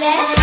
baile.